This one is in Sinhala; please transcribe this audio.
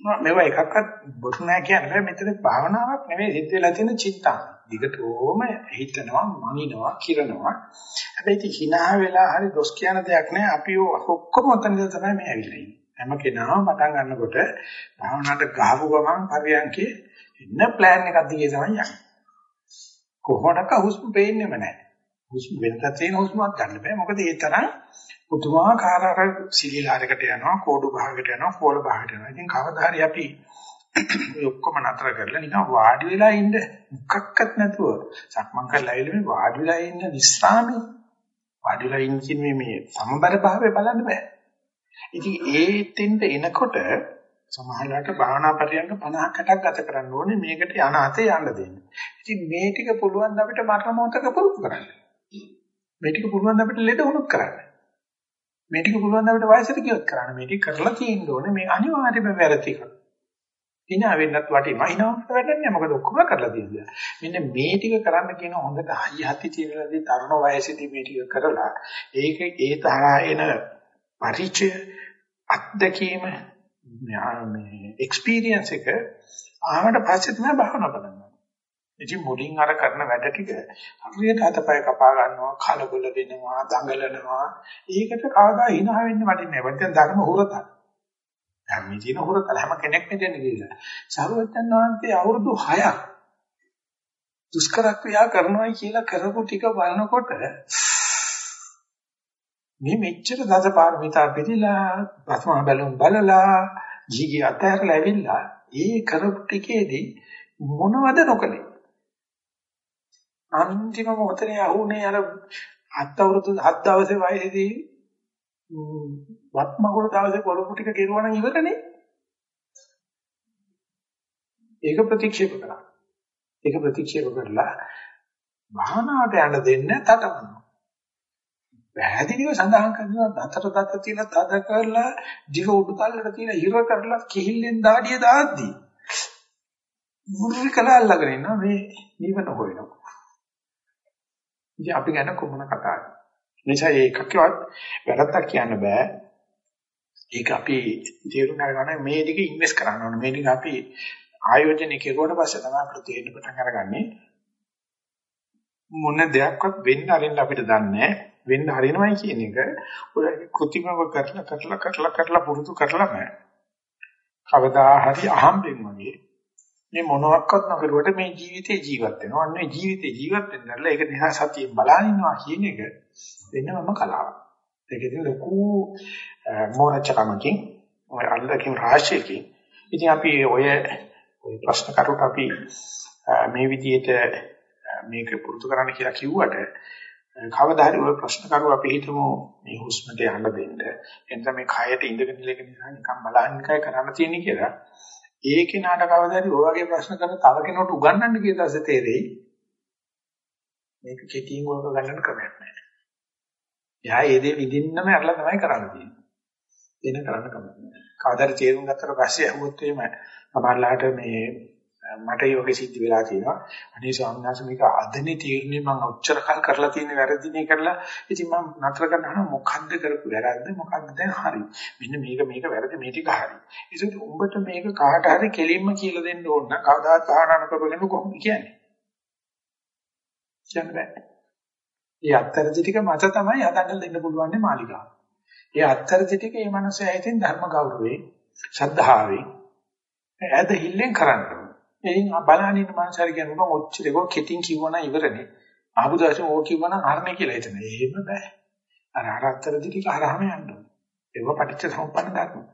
මේවා එකක්වත් බොරු නෑ කියන්නේ බෑ මෙතන භාවනාවක් නෙවෙයි සිද්ධ වෙලා තියෙන චින්තාව. දිගටම හිතනවා, මනිනවා, කිරනවා. හැබැයි ඉතින් hina වෙලා හරි දොස් කියන දෙයක් නෑ. අපි ඔක්කොම උතනද තමයි මේ ඇවිල්ලා ඉන්නේ. හැම කෙනාම පටන් ගන්නකොට භාවනාවට ගහපු ගමන් පරියන්කේ ඉන්න ප්ලෑන් එකක් දිගේ තමයි යන්නේ. කොහොමඩක හුස්ම පේන්නේම නැහැ. හුස්ම වෙනතත් තියෙන හුස්මක් ගන්න බෑ. මොකද ඒ තරම් පුදුමාකාර අර සිලිලාරයකට යනවා, කෝඩු භාගයකට යනවා, කෝල භාගයකට යනවා. ඉතින් කවදා හරි අපි ඔක්කොම නතර කරලා නිකන් වාඩි වෙලා ඉන්න මුක්කක්වත් නැතුව සක්මන් කරලා ඉන්නේ වාඩි වෙලා ඉන්න විස්රාමේ වාඩි වෙලා ඉන්න මේ මේ සමබර භාවය බලන්න බෑ. ඉතින් ඒ තෙන්ට එනකොට සමහරවිට භාවනා පරියන්ක 50ක් 60ක් ගත කරන්න ඕනේ මේකට යන අතේ යන්න දෙන්න. ඉතින් මේ ටික පුළුවන් ද අපිට මරණ මොහතක පුරුදු කරන්න. මේ ටික පුළුවන් ද අපිට ලෙඩ වුණොත් කරන්න. මේ ටික පුළුවන් ද අපිට වයසට ගියොත් කරන්න. මේ ටික කරලා තියෙන්න ඕනේ මේ අනිවාර්යයෙන්ම වැරදි එකක්. hina වෙන්නත් වටිනවා. hinaවට වැඩන්නේ මොකද ඔක්කොම කරලා තියෙනවා. මෙන්න මේ ටික කරන්න කියන හොඳට හයි හති තියෙනදී තරුණ වයසේදී මේ ටික කරලා ඒක ඒ තරහා එන පරිචය අත්දැකීම මේ එක්ස්පීරියන්ස් එක ආවට පස්සේ තමයි භාවනා කරන්නේ. ඉතින් මුලින් අර කරන වැඩ ටික හරියට අතපය කපා ගන්නවා, කලබල වෙනවා, දඟලනවා. ඒකට කවදා hina වෙන්න වටින්නේ නැහැ. දැන් ධර්ම හොරතක්. ධර්මයේ තියෙන හොරතල හැම කෙනෙක්ම දෙන්නේ කියලා. සරුවචන් වහන්සේ අවුරුදු 6ක් දුෂ්කර ක්‍රියා කරනවා කියලා කරපු ටික බලනකොට මේ මෙච්චර දසපාරමිතා පිළිලා ප්‍රථම බැලුම් බලලා ජීගි අතහැරලා ඇවිල්ලා ඒ කරපු ටිකේදී මොනවද නොකලේ අන්තිම මොහොතේ අහුනේ අර අත් අවුරුදු 7 දවසේ වයසේදී වත්මගුණ දවසේ කරපු ටික කෙරුවා නම් ඉවරනේ. ඒක ප්‍රතික්ෂේප කරා. ඒක ප්‍රතික්ෂේප කරලා භාවනාවට යන්න දෙන්න තටමනවා පැහැදිලිව සඳහන් කරනවා දතට දත තියලා තද කරලා දිව උඩු තල්ලට තියලා හිර කරලා කිහිල්ලෙන් දාඩිය දාද්දී මුර්රි කළා අල්ලගෙන ඉන්නවා මේ නිවන හොයනවා. ඉතින් අපි ගැන කොමන කතාවද? නිසා ඒකකවත් වැරද්දක් කියන්න බෑ. ඒක අපි තේරුම් ගන්න මේ ටික ඉන්වෙස්ට් කරන්න ඕනේ. මේ ටික අපි ආයෝජනය කෙරුවට පස්සේ තමයි අපිට තේරෙන්න පටන් අරගන්නේ මොන දෙයක්වත් වෙන්න අරින්න අපිට දන්නේ නැහැ. වෙන්න හරිනවයි කියන එක ඔය කෘතිමව කරලා කරලා කරලා කරලා පුරුදු කරලා බෑ. කවදා හරි අහම්බෙන් වගේ මේ මොනවත් නොකරුවට මේ ජීවිතේ ජීවත් වෙනවා. අන්න ඒ ජීවිතේ ජීවත් වෙන්නදලා ඒක දිහා සතියෙන් බලන ඉන්නවා කියන එක වෙනම කලාවක්. ඒකෙදී ලොකු මොනචකමකින් ඔය අල්ලකින් රාශියකින් ඉතින් අපි ඔය ඔය ප්‍රශ්න කරුට අපි මේ විදිහට මේක පුරුදු කරන්න කියලා කිව්වට කවදා හරි ওই ප්‍රශ්න කරුව අපි හිතමු මේ හුස්මට යන්න දෙන්න. එතන මේ කයට ඉඳගෙන ඉලක නිසා නිකන් බලන්න එකයි කරන්න තියෙන්නේ කියලා. ඒ කෙනාට කවදා හරි ඔය වගේ ප්‍රශ්න කරන තව කෙනෙකුට උගන්වන්න කියලා දැස තේරෙයි. මේක කෙටියෙන් වලක ගන්නන ක්‍රමයක් නෑ. එයා ඒ දේ විඳින්නම අරලා තමයි කරන්න තියෙන්නේ. එන කරන්න කමක් නෑ. කවදා හරි තේරුම් ගත්තට පස්සේ අහුවොත් එහෙම සමහරලාට මේ මට යෝගේ සිද්ධ වෙලා තියෙනවා. අනේ ස්වාමීන් වහන්සේ මේක අදනේ තීරණේ මම ඔච්චර කල් කරලා තියෙන වැරදිනේ කරලා ඉතින් මම නතර කරනවා මොකද්ද කරපු වැරද්ද මොකද්ද දැන් හරි. මෙන්න මේක මේක වැරදි මේ ටික හරි. ඒසත් උඹට මේක කාට හරි කෙලින්ම කියලා දෙන්න ඕන නම් කවදාත් ආහන කරගෙන කොහොමද කියන්නේ? කියන්න බෑ. ඒ අත්තරදි ටික මත තමයි හදන්න දෙන්න පුළුවන් මාලිකාව. ඒ අත්තරදි ටික මේ මනසේ හිතෙන් ධර්ම ගෞරවේ, ශ්‍රද්ධාවේ ඇද හිල්ලෙන් කරන්නේ. එයින් බලන්න ඉන්න මනසාර කියනවා ඔච්චර ඒක කෙටින් කිව්වනම් ඉවරනේ. ආපු දවසේ ඕක කිව්වනම් හරනේ කියලා හිතන. එහෙම බෑ. අර අරත්තර දිටි කරාම යන්න ඕනේ. ඒක පටිච්ච සමුප්පන්න ධර්ම.